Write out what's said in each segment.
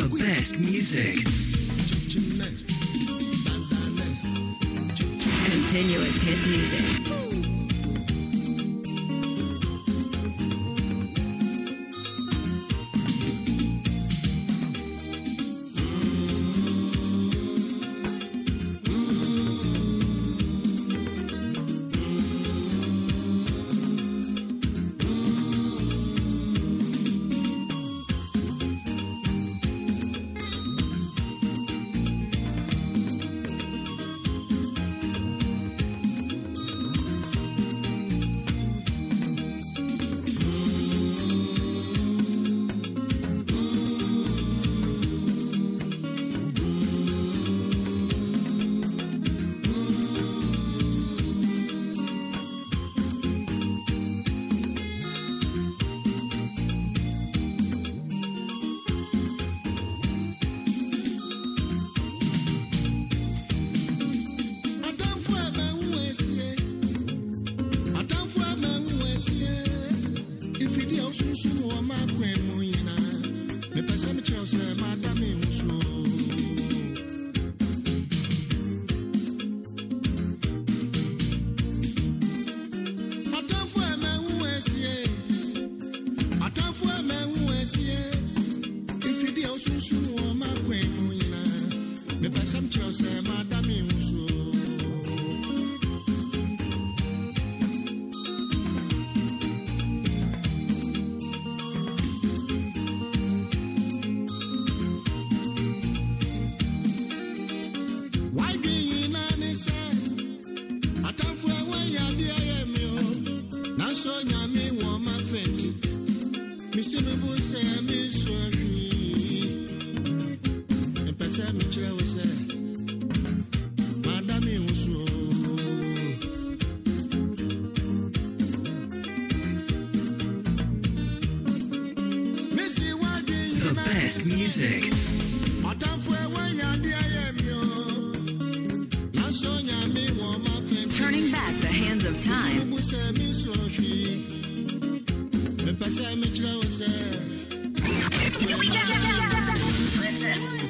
the best music. Continuous hit music. ọ̀sẹ̀ máa dá mi mú sùn. turning back the hands of time. Listen.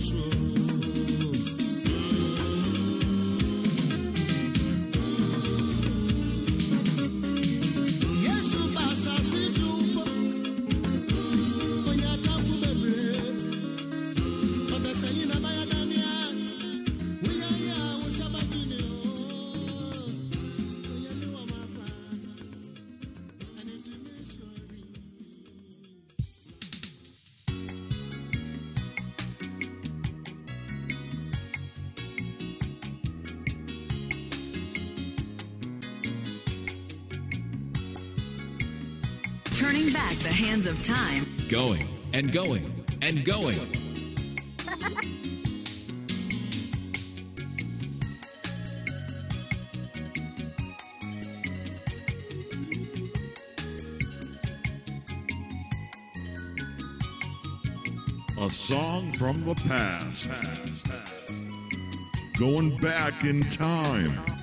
true. back the hands of time. Going and going and going. A song from the past. Going back in time.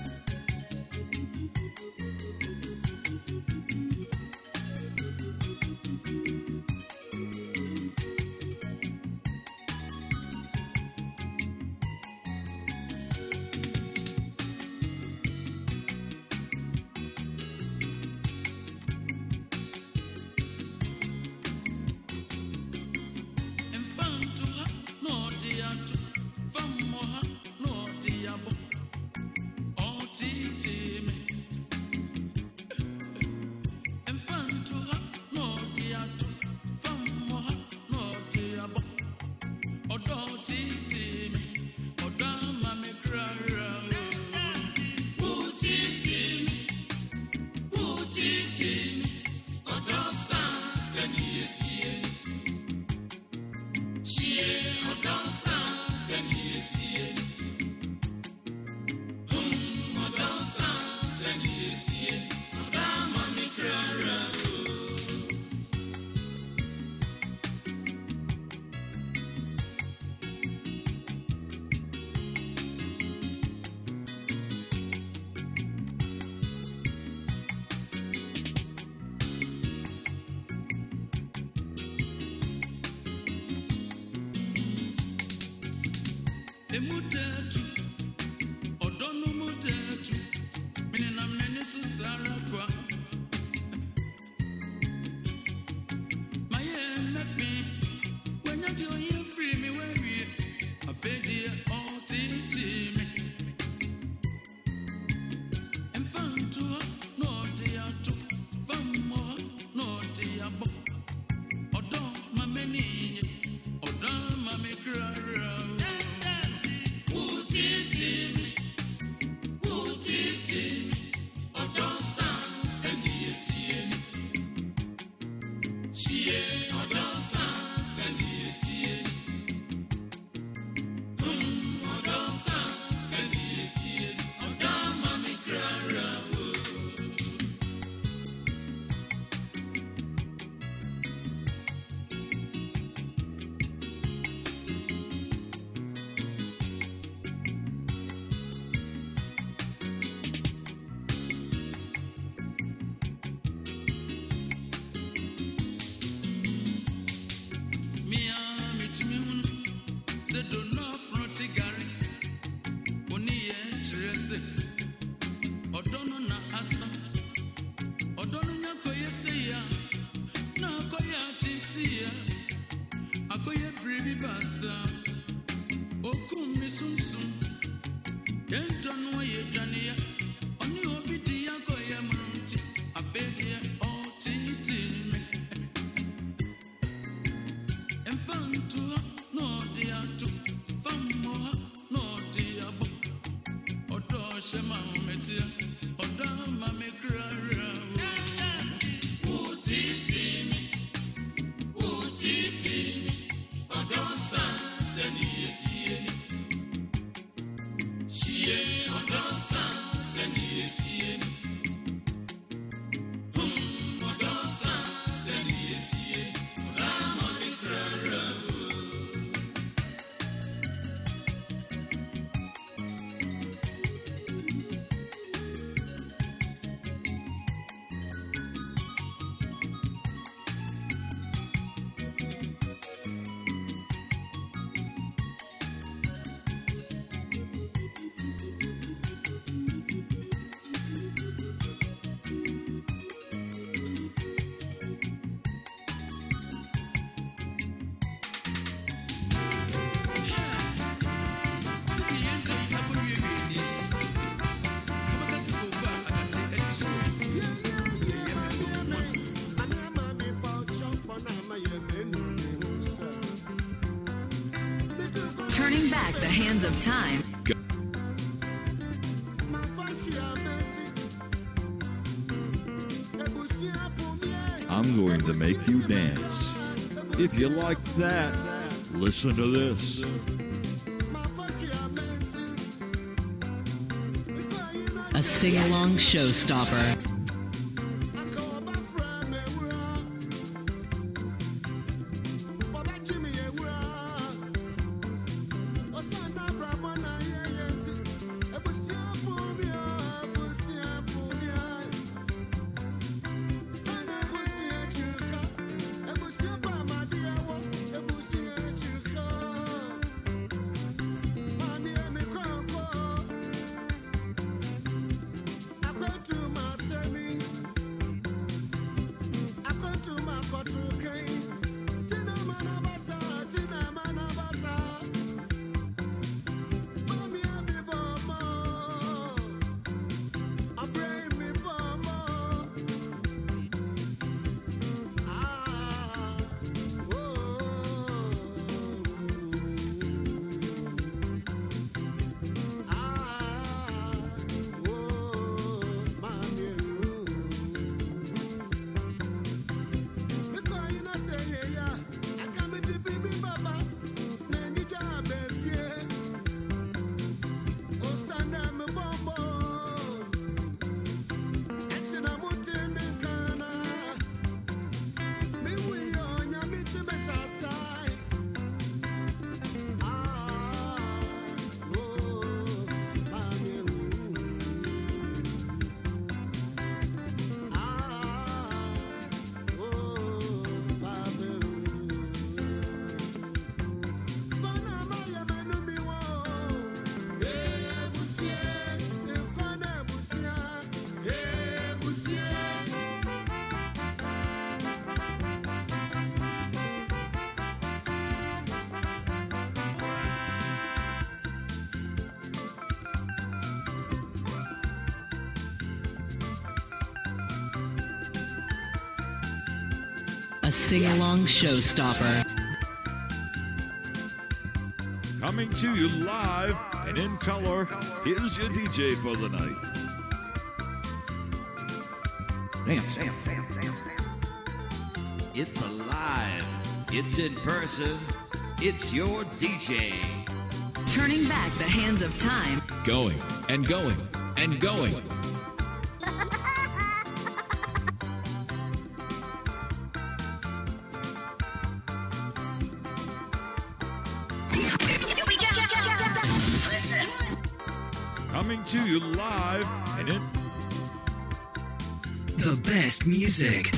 passa back the hands of time. I'm going to make you dance. If you like that, listen to this. A sing along showstopper. Sing along showstopper. Coming to you live and in color, here's your DJ for the night. Dance. It's alive. It's in person. It's your DJ. Turning back the hands of time. Going and going and going. You live and in The best music.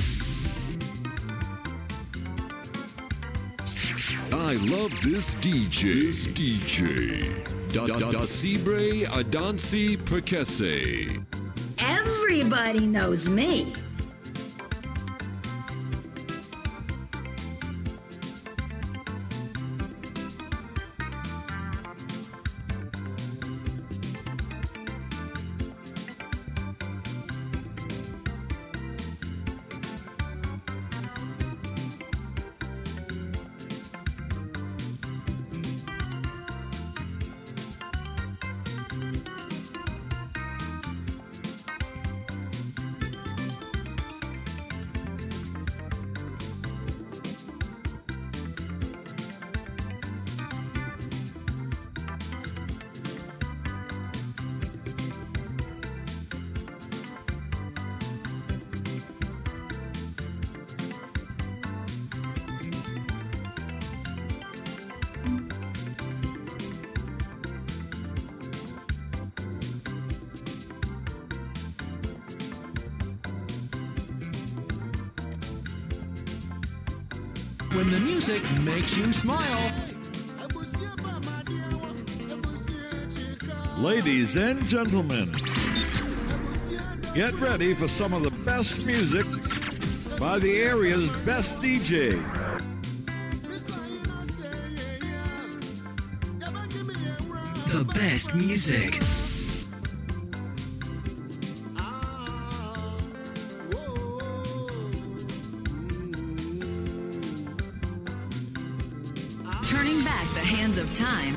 I love this DJ. This DJ. Da da da Sibre Adansi Prekese. Everybody knows me. When the music makes you smile. Ladies and gentlemen, get ready for some of the best music by the area's best DJ. The best music. Turning back the hands of time.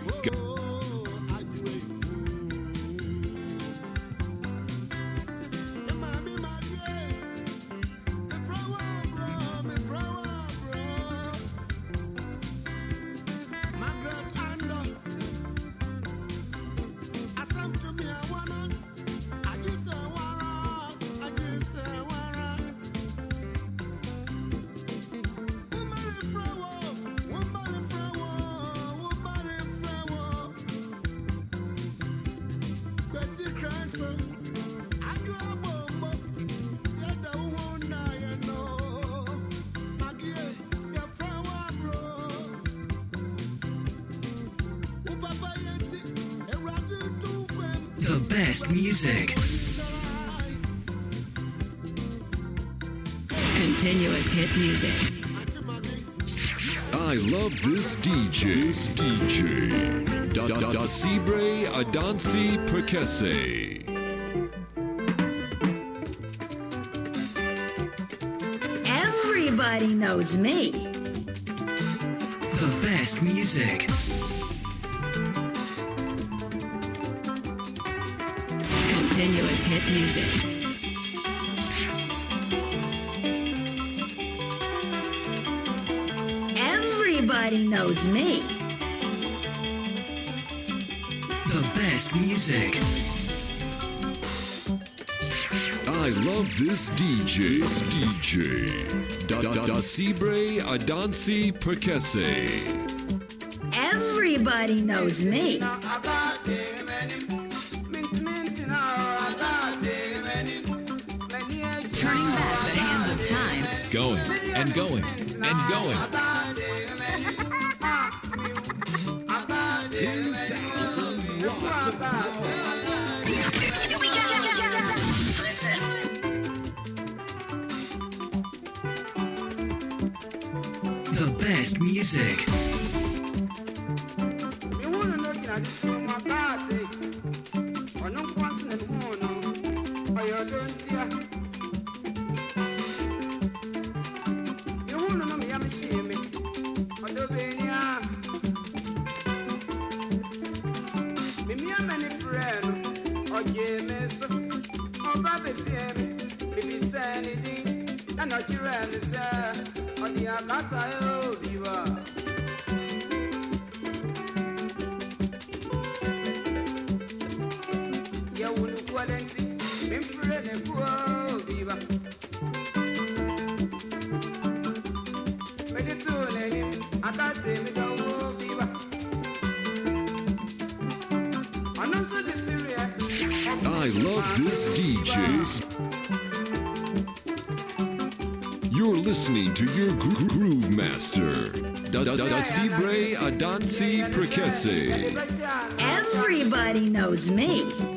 The best music. Continuous hit music. I love this DJ. This DJ. Da da da Sibre Adansi Prekese. Everybody knows me. The best music. Continuous music. Everybody knows me. The best music. I love this DJ. This DJ. Da da da Sibre Adansi Prekese. Everybody knows me. Going and going. The best music. I love this DJ. You're listening to your gro- groove master. Da da da Sibre Adansi Prekese. Everybody knows me.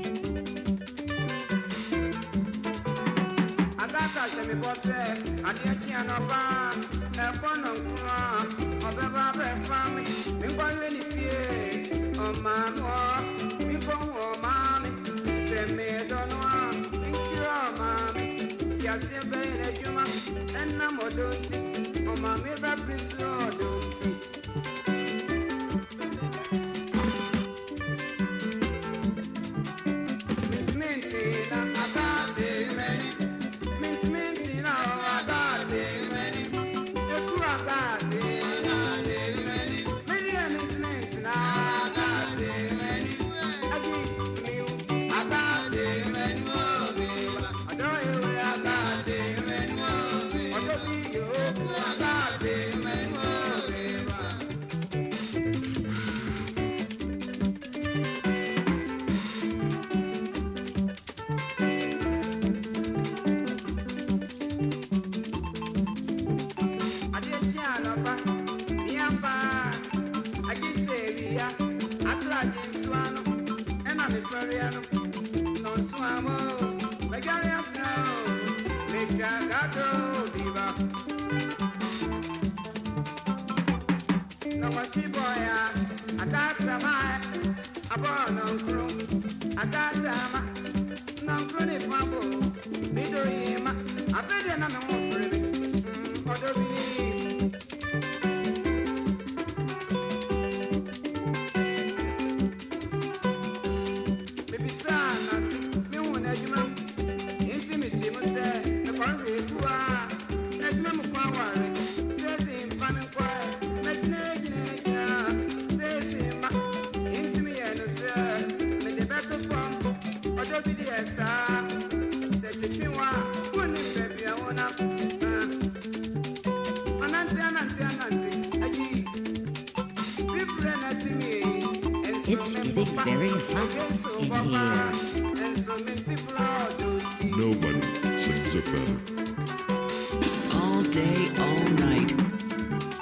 Atatama nɔnkro It's getting very hot in here. Nobody sings it better. All day, all night.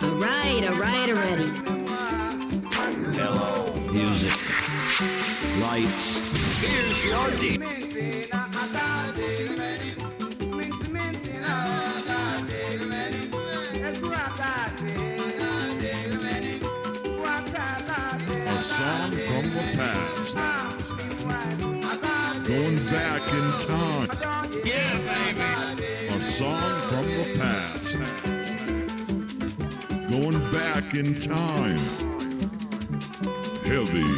All right, all right already. Hello, music, lights. Here's your deep. time. Yeah, baby. A song from the past. Going back in time. Heavy.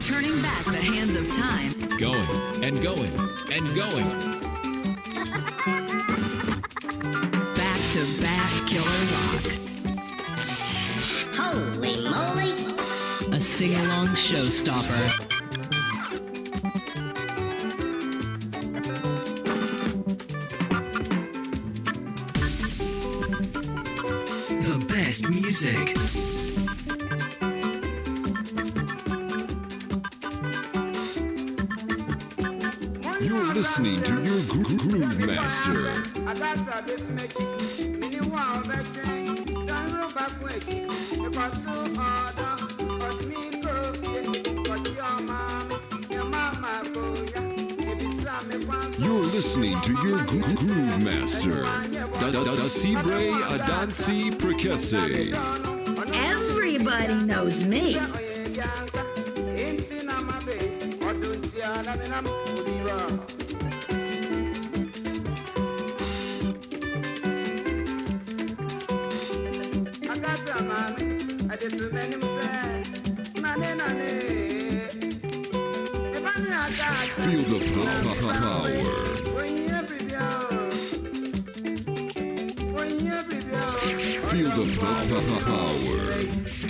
Turning back the hands of time. Going and going and going. holy moly a sing-along showstopper. You're listening to your gro- groove master, Da Dasibre Adansi Prekese. Everybody knows me.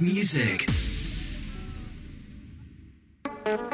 music.